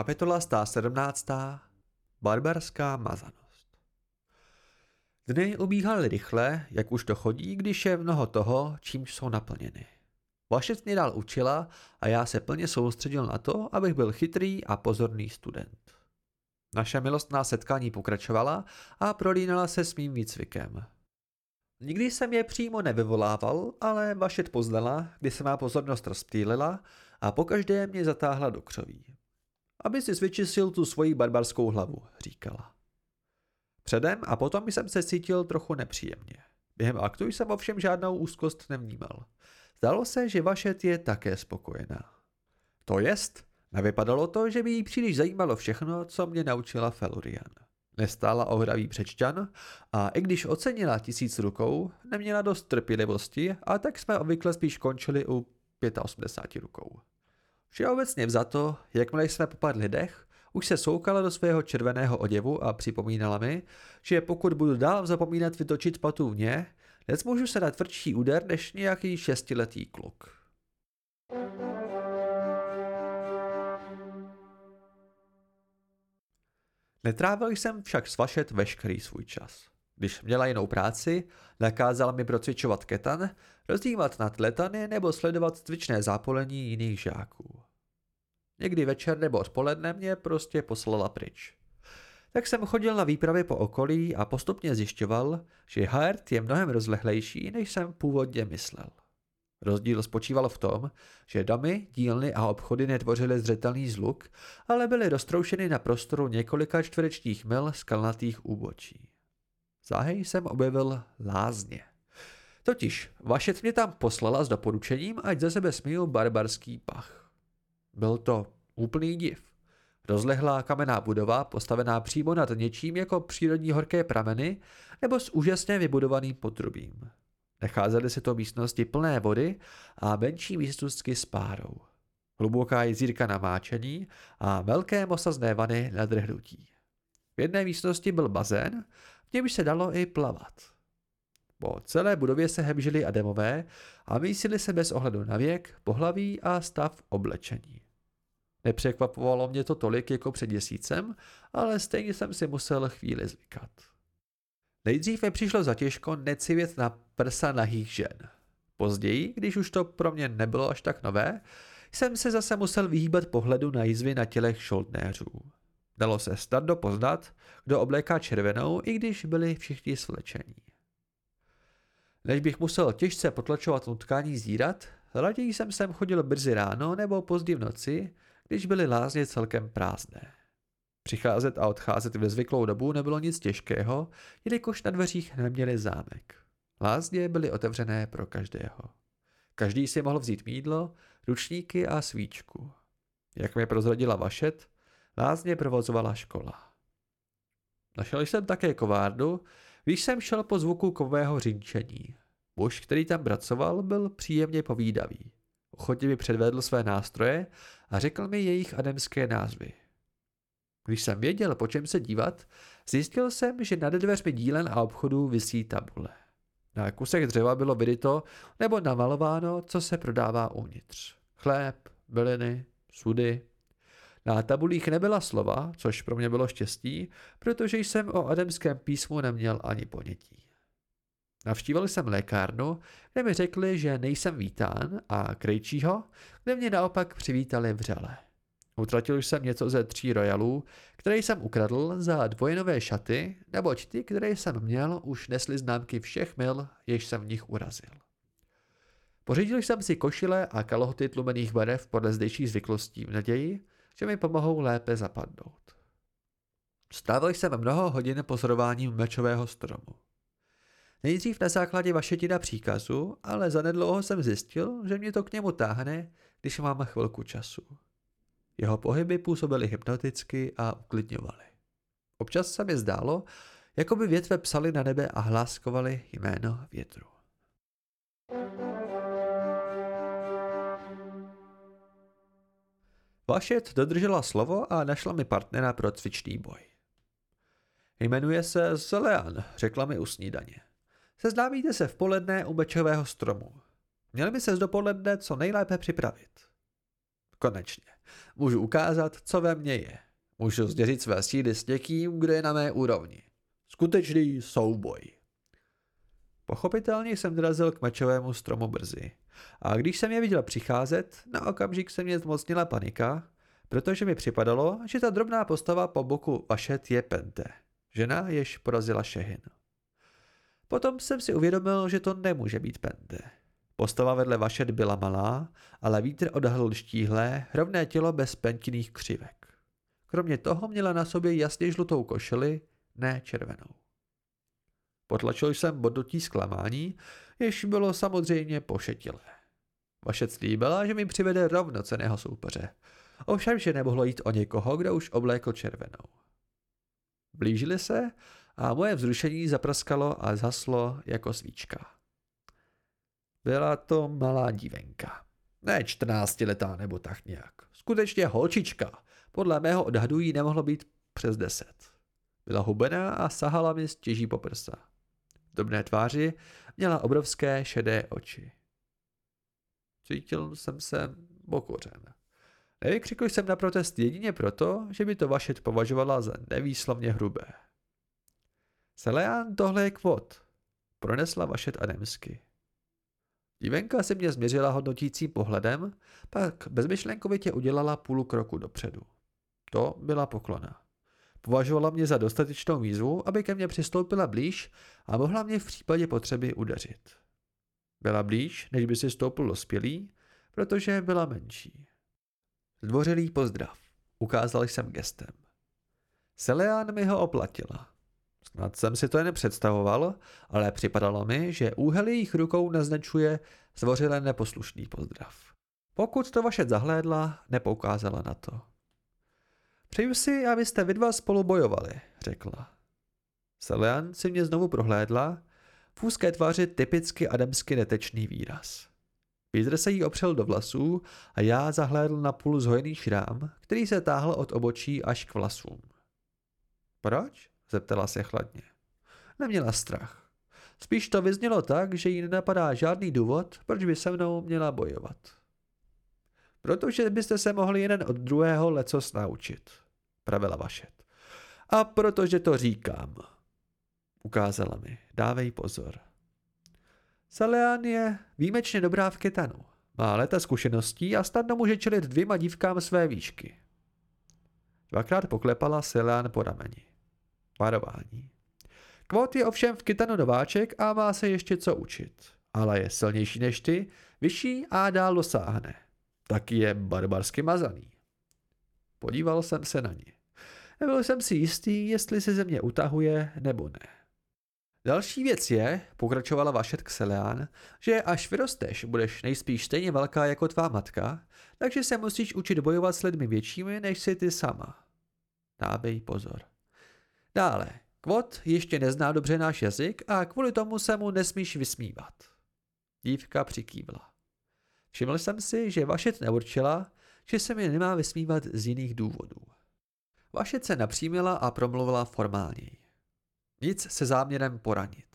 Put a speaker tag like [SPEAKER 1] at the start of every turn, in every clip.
[SPEAKER 1] Kapitola 117. Barbarská mazanost Dny ubíhaly rychle, jak už to chodí, když je mnoho toho, čím jsou naplněny. Vašec mě dál učila a já se plně soustředil na to, abych byl chytrý a pozorný student. Naše milostná setkání pokračovala a prolínala se s mým výcvikem. Nikdy jsem je přímo nevyvolával, ale Vašet poznala, kdy se má pozornost rozptýlila a pokaždé mě zatáhla do křoví. Aby si vyčistil tu svoji barbarskou hlavu, říkala. Předem a potom jsem se cítil trochu nepříjemně. Během aktu jsem ovšem žádnou úzkost nevnímal. Zdalo se, že Vašet je také spokojená. To jest, nevypadalo to, že by jí příliš zajímalo všechno, co mě naučila Felurian. Nestála o hravý přečťan a i když ocenila tisíc rukou, neměla dost trpělivosti a tak jsme obvykle spíš končili u 85 rukou. Všeobecně vzato, jakmile jsme po pár lidech, už se soukala do svého červeného oděvu a připomínala mi, že pokud budu dál zapomínat vytočit patůvně, nezmůžu se na tvrdší úder než nějaký šestiletý kluk. Netrávil jsem však svašet veškerý svůj čas. Když měla jinou práci, nakázala mi procvičovat ketan, rozdívat nad letany nebo sledovat cvičné zápolení jiných žáků. Někdy večer nebo odpoledne mě prostě poslala pryč. Tak jsem chodil na výpravy po okolí a postupně zjišťoval, že Hart je mnohem rozlehlejší, než jsem původně myslel. Rozdíl spočíval v tom, že domy, dílny a obchody netvořily zřetelný zluk, ale byly roztroušeny na prostoru několika čtverečních mil skalnatých úbočí. Záhy jsem objevil lázně. Totiž Vašet mě tam poslala s doporučením, ať ze sebe smiju barbarský pach. Byl to úplný div. Rozlehlá kamenná budova, postavená přímo nad něčím jako přírodní horké prameny nebo s úžasně vybudovaným potrubím. Nacházely se to místnosti plné vody a menší místnosti s párou. Hluboká jezírka na máčení a velké mosazné vany na drhnutí. V jedné místnosti byl bazén, v němž se dalo i plavat. Po celé budově se hemžili Ademové a mísili se bez ohledu na věk, pohlaví a stav oblečení. Nepřekvapovalo mě to tolik jako před měsícem, ale stejně jsem si musel chvíli zvykat. Nejdřív mi přišlo zatěžko necivět na prsa nahých žen. Později, když už to pro mě nebylo až tak nové, jsem se zase musel vyhýbat pohledu na jizvy na tělech šoldnéřů. Dalo se snadno poznat, kdo obléká červenou, i když byli všichni svlečení. Než bych musel těžce potlačovat nutkání zírat, raději jsem sem chodil brzy ráno nebo pozdě v noci, když byly lázně celkem prázdné. Přicházet a odcházet ve zvyklou dobu nebylo nic těžkého, jelikož na dveřích neměli zámek. Lázně byly otevřené pro každého. Každý si mohl vzít mídlo, ručníky a svíčku. Jak mi prozradila Vašet, lázně provozovala škola. Našel jsem také kovárnu, když jsem šel po zvuku kového řinčení. Muž, který tam pracoval, byl příjemně povídavý. Ochotně mi předvedl své nástroje a řekl mi jejich ademské názvy. Když jsem věděl, po čem se dívat, zjistil jsem, že nad dveřmi dílen a obchodů visí tabule. Na kusech dřeva bylo vyryto nebo namalováno, co se prodává uvnitř. Chléb, byliny, sudy. Na tabulích nebyla slova, což pro mě bylo štěstí, protože jsem o ademském písmu neměl ani ponětí. Navštívil jsem lékárnu, kde mi řekli, že nejsem vítán a krejčího, kde mě naopak přivítali vřele. Utratil jsem něco ze tří royalů, které jsem ukradl za dvojenové šaty, neboť ty, které jsem měl, už nesly známky všech mil, jež jsem v nich urazil. Pořídil jsem si košile a kalhoty tlumených barev podle zdejších zvyklostí v naději, že mi pomohou lépe zapadnout. Strávil jsem mnoho hodin pozorováním mečového stromu. Nejdřív na základě vašetina příkazu, ale zanedlouho jsem zjistil, že mě to k němu táhne, když mám chvilku času. Jeho pohyby působily hypnoticky a uklidňovaly. Občas se mi zdálo, jako by větve psaly na nebe a hláskovaly jméno větru. Vašet dodržela slovo a našla mi partnera pro cvičný boj. Jmenuje se Zelean, řekla mi u snídaně. Seznámíte se v poledne u mečového stromu. Měli by se z dopoledne co nejlépe připravit. Konečně. Můžu ukázat, co ve mně je. Můžu zděřit své síly s někým, kdo je na mé úrovni. Skutečný souboj. Pochopitelně jsem dorazil k mečovému stromu brzy. A když jsem je viděl přicházet, na okamžik se mě zmocnila panika, protože mi připadalo, že ta drobná postava po boku Vašet je Pente, žena, jež porazila Šehin. Potom jsem si uvědomil, že to nemůže být Pente. Postava vedle Vašet byla malá, ale vítr odhalil štíhlé, rovné tělo bez pentinných křivek. Kromě toho měla na sobě jasně žlutou košili, ne červenou. Potlačil jsem bodnutí zklamání, jež bylo samozřejmě pošetilé. Vašet slíbila, že mi přivede rovnoceného soupeře. Ovšem, že nemohlo jít o někoho, kdo už oblékl červenou. Blížili se a moje vzrušení zapraskalo a zhaslo jako svíčka. Byla to malá dívenka. Ne čtrnáctiletá nebo tak nějak. Skutečně holčička. Podle mého odhadu jí nemohlo být přes deset. Byla hubená a sahala mi stěží po prsa. V dobné tváři měla obrovské šedé oči. Cítil jsem se pokořen. Nevykřikl jsem na protest jedině proto, že by to Vašet považovala za nevýslovně hrubé. Seleán, tohle je kvot, pronesla Vašet ademsky. Dívenka se mě změřila hodnotícím pohledem, pak bezmyšlenkovitě udělala půl kroku dopředu. To byla poklona. Považovala mě za dostatečnou výzvu, aby ke mně přistoupila blíž a mohla mě v případě potřeby udeřit. Byla blíž, než by si stoupil dospělý, protože byla menší. Zdvořilý pozdrav. Ukázal jsem gestem. Seleán mi ho oplatila. Snad jsem si to jen představoval, ale připadalo mi, že úhel jejich rukou naznačuje zdvořile neposlušný pozdrav. Pokud to vaše zahlédla, nepoukázala na to. Přeju si, abyste vy dva spolu bojovali, řekla. Selean si mě znovu prohlédla, v úzké tváři typicky adamsky netečný výraz. Peter se jí opřel do vlasů a já zahlédl na půl zhojený šrám, který se táhl od obočí až k vlasům. Proč? zeptala se chladně. Neměla strach. Spíš to vyznělo tak, že jí nenapadá žádný důvod, proč by se mnou měla bojovat. Protože byste se mohli jeden od druhého lecos naučit, pravila Vašet. A protože to říkám. Ukázala mi, dávej pozor. Saleán je výjimečně dobrá v ketanu. Má leta zkušeností a snadno může čelit dvěma dívkám své výšky. Dvakrát poklepala Seleán po rameni. Varování. Kvot je ovšem v kytanu nováček a má se ještě co učit. Ale je silnější než ty, vyšší a dál dosáhne. Taky je barbarsky mazaný. Podíval jsem se na ní. Nebyl jsem si jistý, jestli se ze mě utahuje nebo ne. Další věc je, pokračovala Vašet Xeleán, že až vyrosteš, budeš nejspíš stejně velká jako tvá matka, takže se musíš učit bojovat s lidmi většími, než si ty sama. Dávej pozor. Dále, Kvot ještě nezná dobře náš jazyk a kvůli tomu se mu nesmíš vysmívat. Dívka přikývla. Všiml jsem si, že Vašet neurčila, že se mi nemá vysmívat z jiných důvodů. Vašet se napřímila a promluvila formálněji. Nic se záměrem poranit.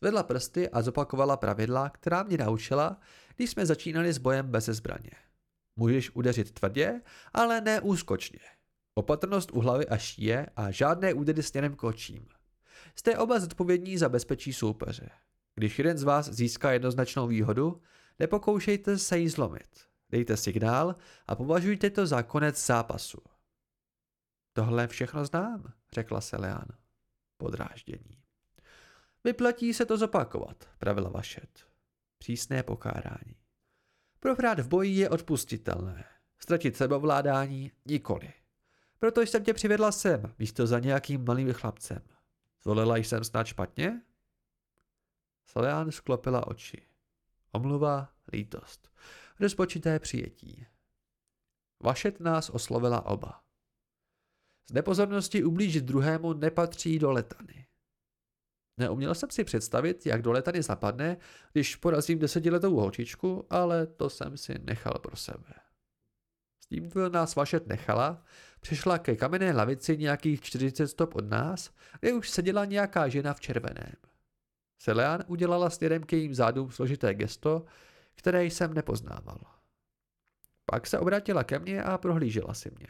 [SPEAKER 1] Zvedla prsty a zopakovala pravidla, která mě naučila, když jsme začínali s bojem bez zbraně. Můžeš udeřit tvrdě, ale ne úskočně. Opatrnost u hlavy a šíje a žádné údery směrem k očím. Jste oba zodpovědní za bezpečí soupeře. Když jeden z vás získá jednoznačnou výhodu, nepokoušejte se jí zlomit. Dejte signál a považujte to za konec zápasu. Tohle všechno znám, řekla Seleán. Podráždění. Vyplatí se to zopakovat, pravila Vašet. Přísné pokárání. Prohrát v boji je odpustitelné. Ztratit sebovládání nikoli. Proto jsem tě přivedla sem, místo za nějakým malým chlapcem. Zvolila jsem snad špatně? Saleán sklopila oči. Omluva, lítost. Rozpočité přijetí. Vašet nás oslovila oba. Z nepozornosti ublížit druhému nepatří do letany. Neuměl jsem si představit, jak do letany zapadne, když porazím desetiletou holčičku, ale to jsem si nechal pro sebe. S tím nás Vašet nechala, přišla ke kamenné lavici nějakých 40 stop od nás, kde už seděla nějaká žena v červeném. Seleán udělala směrem k jejím zádům složité gesto, které jsem nepoznával. Pak se obrátila ke mně a prohlížela si mě.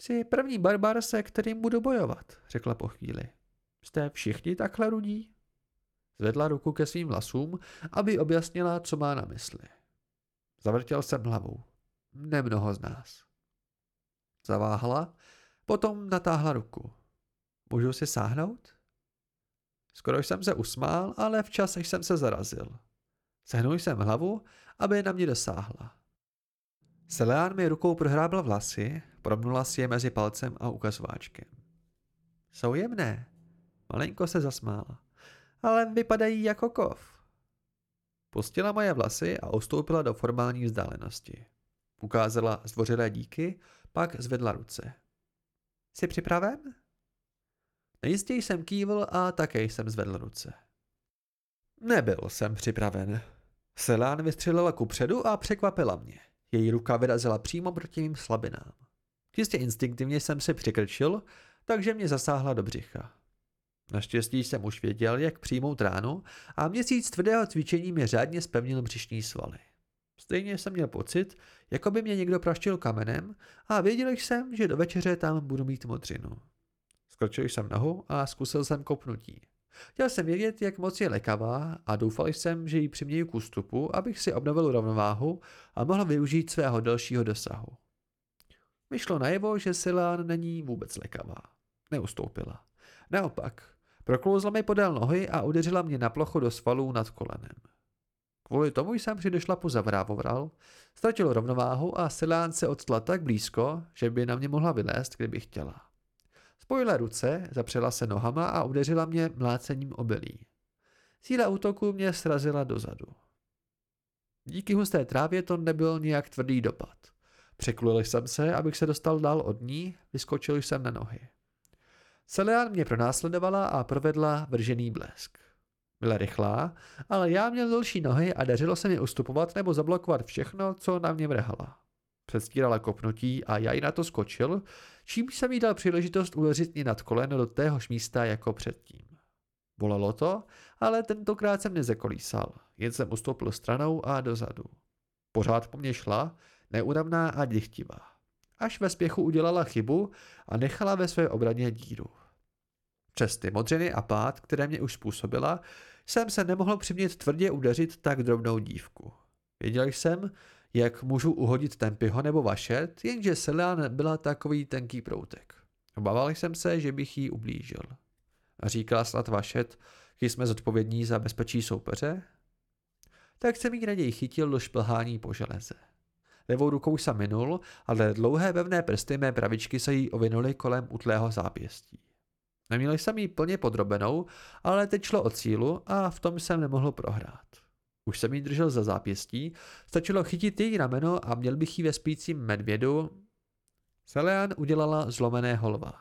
[SPEAKER 1] Jsi první barbar, se kterým budu bojovat, řekla po chvíli. Jste všichni takhle rudí? Zvedla ruku ke svým vlasům, aby objasnila, co má na mysli. Zavrtěl jsem hlavou. Nemnoho z nás. Zaváhala, potom natáhla ruku. Můžu si sáhnout? Skoro jsem se usmál, ale včas jsem se zarazil. Sehnul jsem hlavu, aby na mě dosáhla. Seleán mi rukou prohrábla vlasy, probnula si je mezi palcem a ukazováčkem. Jsou jemné. Malenko se zasmála. Ale vypadají jako kov. Pustila moje vlasy a ustoupila do formální vzdálenosti. Ukázala zdvořilé díky, pak zvedla ruce. Jsi připraven? Nejistěji jsem kývl a také jsem zvedl ruce. Nebyl jsem připraven. Selán vystřelila ku předu a překvapila mě. Její ruka vyrazila přímo proti mým slabinám. Čistě instinktivně jsem se přikrčil, takže mě zasáhla do břicha. Naštěstí jsem už věděl, jak přijmout ránu a měsíc tvrdého cvičení mě řádně spevnil břišní svaly. Stejně jsem měl pocit, jako by mě někdo praštil kamenem a věděl jsem, že do večeře tam budu mít modřinu. Skočil jsem nahu a zkusil jsem kopnutí. Chtěl jsem vědět, jak moc je lekavá a doufal jsem, že ji přiměju k ústupu, abych si obnovil rovnováhu a mohl využít svého dalšího dosahu. Vyšlo najevo, že Silán není vůbec lekavá. Neustoupila. Naopak, proklouzla mi podél nohy a udeřila mě na plochu do svalů nad kolenem. Kvůli tomu jsem při došlapu zavrávoval, ztratil rovnováhu a Silán se odstla tak blízko, že by na mě mohla vylézt, kdyby chtěla. Spojila ruce, zapřela se nohama a udeřila mě mlácením obilí. Síla útoku mě srazila dozadu. Díky husté trávě to nebyl nějak tvrdý dopad. Překlul jsem se, abych se dostal dál od ní, vyskočil jsem na nohy. Celian mě pronásledovala a provedla vržený blesk. Byla rychlá, ale já měl delší nohy a dařilo se mi ustupovat nebo zablokovat všechno, co na mě vrhala. Předstírala kopnutí a já ji na to skočil, čím jsem jí dal příležitost uleřit mě nad koleno do téhož místa jako předtím. Bolelo to, ale tentokrát jsem nezakolísal, jen jsem ustoupil stranou a dozadu. Pořád po mně šla, neúnavná a dychtivá. Až ve spěchu udělala chybu a nechala ve své obraně díru. Přes ty modřiny a pád, které mě už způsobila, jsem se nemohl přimět tvrdě udeřit tak drobnou dívku. Věděl jsem, jak můžu uhodit Tempyho nebo Vašet, jenže Selian byla takový tenký proutek. Obával jsem se, že bych jí ublížil. Říkala snad Vašet, že jsme zodpovědní za bezpečí soupeře? Tak jsem jí raději chytil do šplhání po železe. Levou rukou jsem minul, ale dlouhé pevné prsty mé pravičky se jí ovinuly kolem utlého zápěstí. Neměl jsem ji plně podrobenou, ale teď šlo o cílu a v tom jsem nemohl prohrát. Už jsem ji držel za zápěstí, stačilo chytit její rameno a měl bych ji ve spícím medvědu. Selean udělala zlomené holva.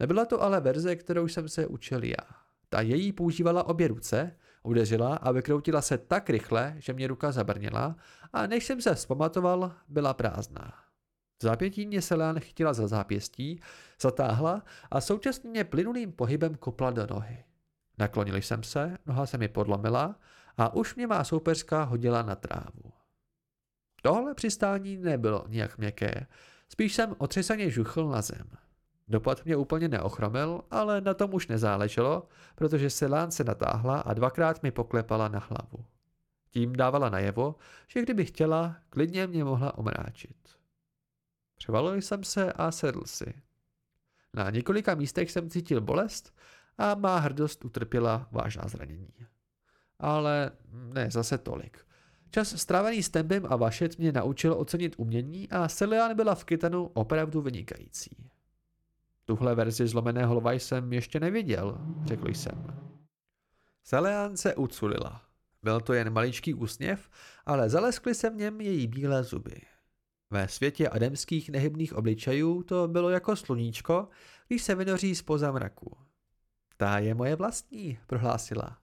[SPEAKER 1] Nebyla to ale verze, kterou jsem se učil já. Ta její používala obě ruce, udeřila a vykroutila se tak rychle, že mě ruka zabrnila a než jsem se vzpamatoval, byla prázdná. V zápětí mě Selean chytila za zápěstí, zatáhla a současně plynulým pohybem kopla do nohy. Naklonil jsem se, noha se mi podlomila a už mě má soupeřka hodila na trávu. Tohle přistání nebylo nijak měkké, spíš jsem otřesaně žuchl na zem. Dopad mě úplně neochromil, ale na tom už nezáleželo, protože Selán se natáhla a dvakrát mi poklepala na hlavu. Tím dávala najevo, že kdyby chtěla, klidně mě mohla omráčit. Převalil jsem se a sedl si. Na několika místech jsem cítil bolest a má hrdost utrpěla vážná zranění ale ne zase tolik. Čas strávený s tempem a vašet mě naučil ocenit umění a Celian byla v Kitanu opravdu vynikající. Tuhle verzi zlomeného lva jsem ještě neviděl, řekl jsem. Celian se uculila. Byl to jen maličký úsměv, ale zaleskly se v něm její bílé zuby. Ve světě ademských nehybných obličejů to bylo jako sluníčko, když se vynoří z mraku. Ta je moje vlastní, prohlásila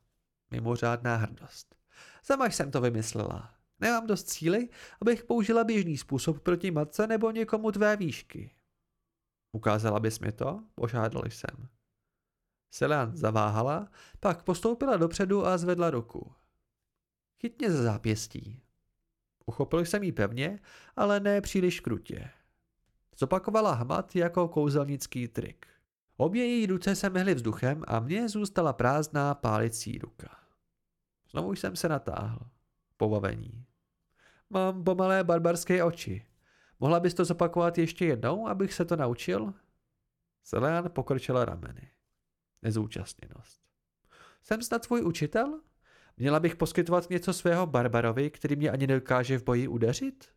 [SPEAKER 1] mimořádná hrdost. Sama jsem to vymyslela. Nemám dost síly, abych použila běžný způsob proti matce nebo někomu tvé výšky. Ukázala bys mi to? Požádal jsem. Selian zaváhala, pak postoupila dopředu a zvedla ruku. Chyt mě za zápěstí. Uchopil jsem ji pevně, ale ne příliš krutě. Zopakovala hmat jako kouzelnický trik. Obě její ruce se mehly vzduchem a mně zůstala prázdná pálicí ruka. Znovu jsem se natáhl. Pobavení. Mám pomalé barbarské oči. Mohla bys to zopakovat ještě jednou, abych se to naučil? Selean pokrčila rameny. Nezúčastněnost. Jsem snad tvůj učitel? Měla bych poskytovat něco svého barbarovi, který mě ani nedokáže v boji udeřit?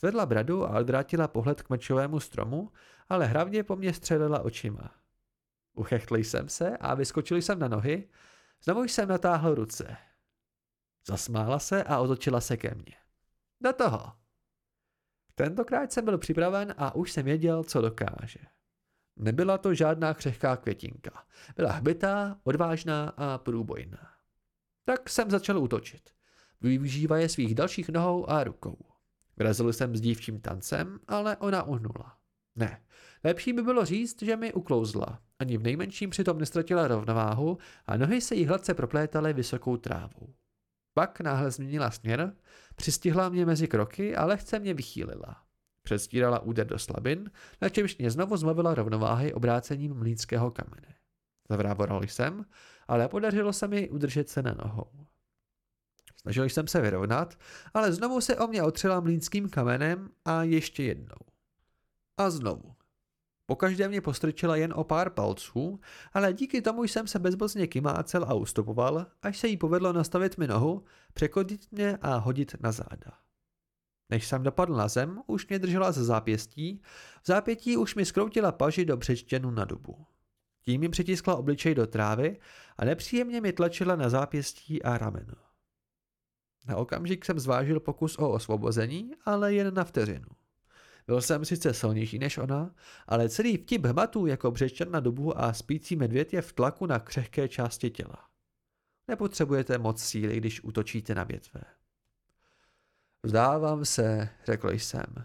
[SPEAKER 1] Zvedla bradu a odvrátila pohled k mečovému stromu, ale hravně po mně střelila očima. Uchechtl jsem se a vyskočil jsem na nohy, znovu jsem natáhl ruce. Zasmála se a otočila se ke mně. Do toho. Tentokrát jsem byl připraven a už jsem věděl, co dokáže. Nebyla to žádná křehká květinka. Byla hbitá, odvážná a průbojná. Tak jsem začal útočit. Využívaje svých dalších nohou a rukou. Vrazil jsem s dívčím tancem, ale ona uhnula. Ne, lepší by bylo říct, že mi uklouzla. Ani v nejmenším přitom nestratila rovnováhu a nohy se jí hladce proplétaly vysokou trávou. Pak náhle změnila směr, přistihla mě mezi kroky a lehce mě vychýlila. Přestírala úder do slabin, na čemž mě znovu zmavila rovnováhy obrácením mlínského kamene. Zavráboral jsem, ale podařilo se mi udržet se na nohou. Snažil jsem se vyrovnat, ale znovu se o mě otřela mlínským kamenem a ještě jednou. A znovu. Pokaždé mě postrčila jen o pár palců, ale díky tomu jsem se bezbozně kymácel a ustupoval, až se jí povedlo nastavit mi nohu, překodit mě a hodit na záda. Než jsem dopadl na zem, už mě držela ze zápěstí, v zápětí už mi skroutila paži do břečtěnu na dubu. Tím mi přitiskla obličej do trávy a nepříjemně mi tlačila na zápěstí a rameno. Na okamžik jsem zvážil pokus o osvobození, ale jen na vteřinu. Byl jsem sice silnější než ona, ale celý vtip hmatů jako břečťan na dubu a spící medvěd je v tlaku na křehké části těla. Nepotřebujete moc síly, když útočíte na větve. Vzdávám se, řekl jsem.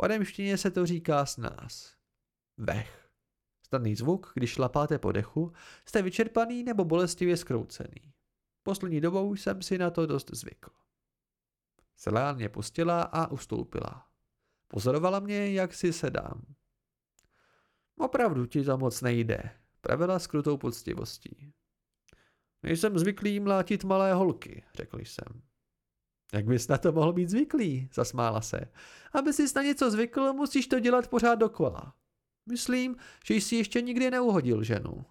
[SPEAKER 1] V ademštině se to říká s nás. Vech. Snadný zvuk, když šlapáte po dechu, jste vyčerpaný nebo bolestivě skroucený. Poslední dobou jsem si na to dost zvykl. Selán mě pustila a ustoupila. Pozorovala mě, jak si sedám. Opravdu ti to moc nejde, pravila s krutou poctivostí. Nejsem zvyklý mlátit malé holky, řekl jsem. Jak bys na to mohl být zvyklý, zasmála se. Aby jsi na něco zvykl, musíš to dělat pořád dokola. Myslím, že jsi ještě nikdy neuhodil ženu.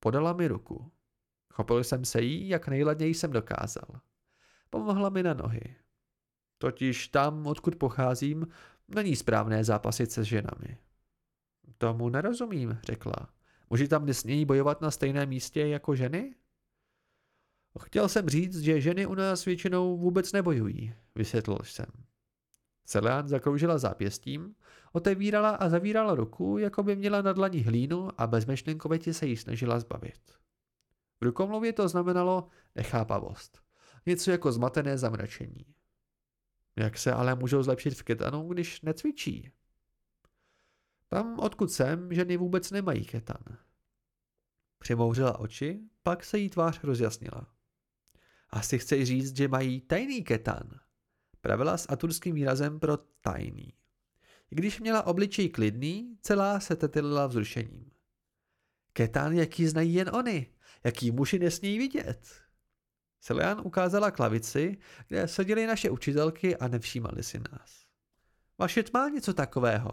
[SPEAKER 1] Podala mi ruku. Chopil jsem se jí, jak nejladněji jsem dokázal. Pomohla mi na nohy. Totiž tam, odkud pocházím, není správné zápasit se ženami. Tomu nerozumím, řekla. Muži tam nesmějí bojovat na stejném místě jako ženy? Chtěl jsem říct, že ženy u nás většinou vůbec nebojují, vysvětlil jsem. Celeán zakroužila zápěstím, otevírala a zavírala ruku, jako by měla na dlani hlínu a bezmešlenkovitě se jí snažila zbavit. V rukomluvě to znamenalo nechápavost. Něco jako zmatené zamračení. Jak se ale můžou zlepšit v ketanu, když necvičí? Tam, odkud jsem, ženy vůbec nemají ketan. Přimouřila oči, pak se jí tvář rozjasnila. Asi chceš říct, že mají tajný ketan. Pravila s aturským výrazem pro tajný. Když měla obličej klidný, celá se tetelila vzrušením. Ketan, jaký znají jen oni, jaký muži nesmí vidět. Celian ukázala klavici, kde seděly naše učitelky a nevšímali si nás. Vaše má něco takového.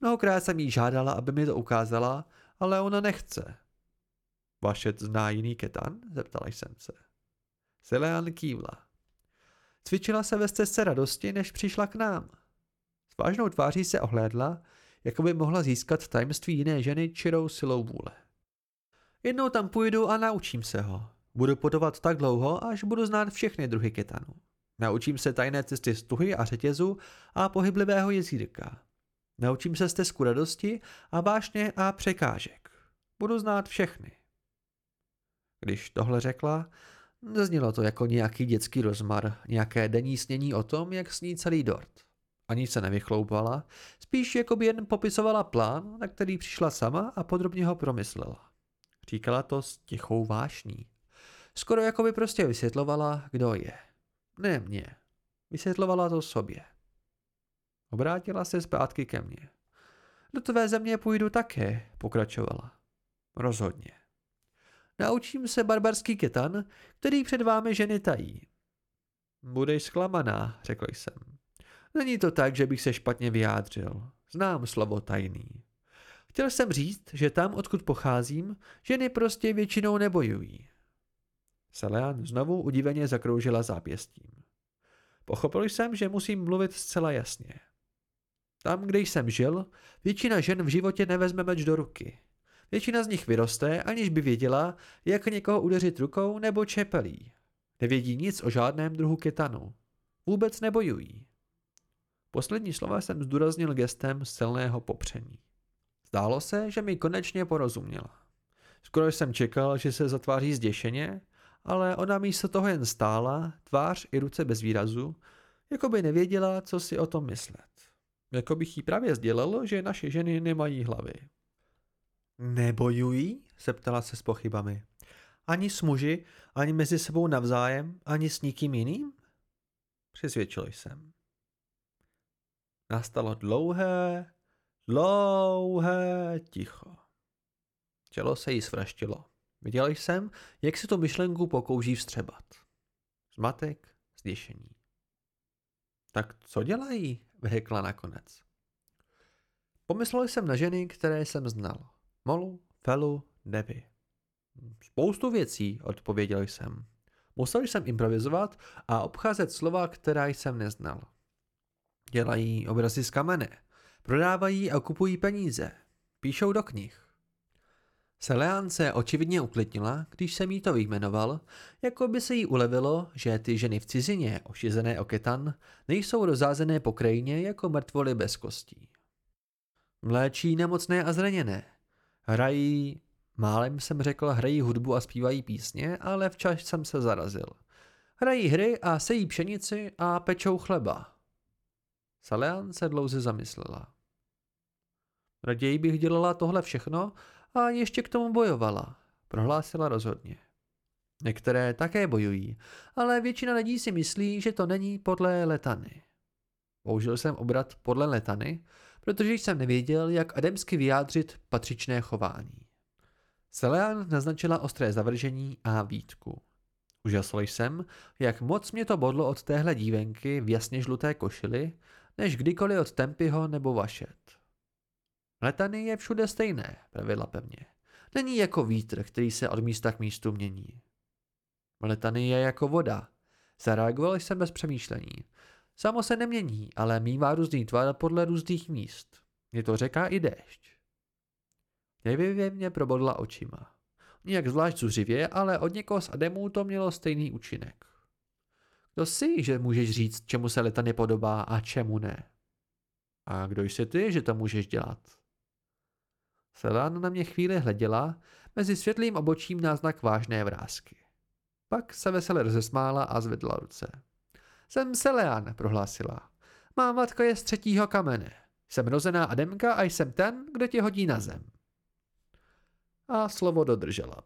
[SPEAKER 1] Mnohokrát jsem jí žádala, aby mi to ukázala, ale ona nechce. Vaše zná jiný ketan? Zeptala jsem se. Celian kývla. Cvičila se ve stezce radosti, než přišla k nám. S vážnou tváří se ohlédla, jako by mohla získat tajemství jiné ženy čirou silou vůle. Jednou tam půjdu a naučím se ho. Budu podovat tak dlouho, až budu znát všechny druhy ketanů. Naučím se tajné cesty stuhy a řetězu a pohyblivého jezírka. Naučím se stezku radosti a vášně a překážek. Budu znát všechny. Když tohle řekla, neznělo to jako nějaký dětský rozmar, nějaké denní snění o tom, jak sní celý dort. Ani se nevychloupala, spíš jako by jen popisovala plán, na který přišla sama a podrobně ho promyslela. Říkala to s tichou vášní. Skoro jako by prostě vysvětlovala, kdo je. Ne mě. Vysvětlovala to sobě. Obrátila se zpátky ke mně. Do tvé země půjdu také, pokračovala. Rozhodně. Naučím se barbarský ketan, který před vámi ženy tají. Budeš zklamaná, řekl jsem. Není to tak, že bych se špatně vyjádřil. Znám slovo tajný. Chtěl jsem říct, že tam, odkud pocházím, ženy prostě většinou nebojují. Selean znovu udiveně zakroužila zápěstím. Pochopil jsem, že musím mluvit zcela jasně. Tam, kde jsem žil, většina žen v životě nevezme meč do ruky. Většina z nich vyroste, aniž by věděla, jak někoho udeřit rukou nebo čepelí. Nevědí nic o žádném druhu ketanu. Vůbec nebojují. Poslední slova jsem zdůraznil gestem silného popření. Zdálo se, že mi konečně porozuměla. Skoro jsem čekal, že se zatváří zděšeně, ale ona místo toho jen stála, tvář i ruce bez výrazu, jako by nevěděla, co si o tom myslet. Jako bych jí právě sdělil, že naše ženy nemají hlavy. Nebojují? ptala se s pochybami. Ani s muži, ani mezi sebou navzájem, ani s nikým jiným? Přesvědčil jsem. Nastalo dlouhé, dlouhé ticho. Tělo se jí svraštilo. Viděl jsem, jak se tu myšlenku pokouší vstřebat. Zmatek, zděšení. Tak co dělají? vyhekla nakonec. Pomyslel jsem na ženy, které jsem znal. Molu, Felu, Debbie. Spoustu věcí, odpověděl jsem. Musel jsem improvizovat a obcházet slova, která jsem neznal. Dělají obrazy z kamene, prodávají a kupují peníze, píšou do knih. Seleán se očividně uklidnila, když jsem jí to vyjmenoval, jako by se jí ulevilo, že ty ženy v cizině, ošizené o ketan, nejsou rozázené po krajině jako mrtvoly bez kostí. Mléčí nemocné a zraněné. Hrají, málem jsem řekl, hrají hudbu a zpívají písně, ale včas jsem se zarazil. Hrají hry a sejí pšenici a pečou chleba. Salean se dlouze zamyslela. Raději bych dělala tohle všechno a ještě k tomu bojovala, prohlásila rozhodně. Některé také bojují, ale většina lidí si myslí, že to není podle letany. Použil jsem obrat podle letany, protože jsem nevěděl, jak ademsky vyjádřit patřičné chování. Selean naznačila ostré zavržení a výtku. Užasl jsem, jak moc mě to bodlo od téhle dívenky v jasně žluté košili, než kdykoliv od Tempyho nebo Vašet. Letany je všude stejné, pravidla pevně. Není jako vítr, který se od místa k místu mění. Letany je jako voda. Zareagoval jsem bez přemýšlení. Samo se nemění, ale mývá různý tvar podle různých míst. Je to řeka i déšť. Nevivě mě probodla očima. Nijak zvlášť zuřivě, ale od někoho z Ademů to mělo stejný účinek. Kdo jsi, že můžeš říct, čemu se letany podobá a čemu ne? A kdo jsi ty, že to můžeš dělat? Selán na mě chvíli hleděla, mezi světlým obočím náznak vážné vrázky. Pak se veselé rozesmála a zvedla ruce. Jsem Selean, prohlásila. Má matka je z třetího kamene. Jsem rozená Ademka a jsem ten, kdo tě hodí na zem. A slovo dodržela.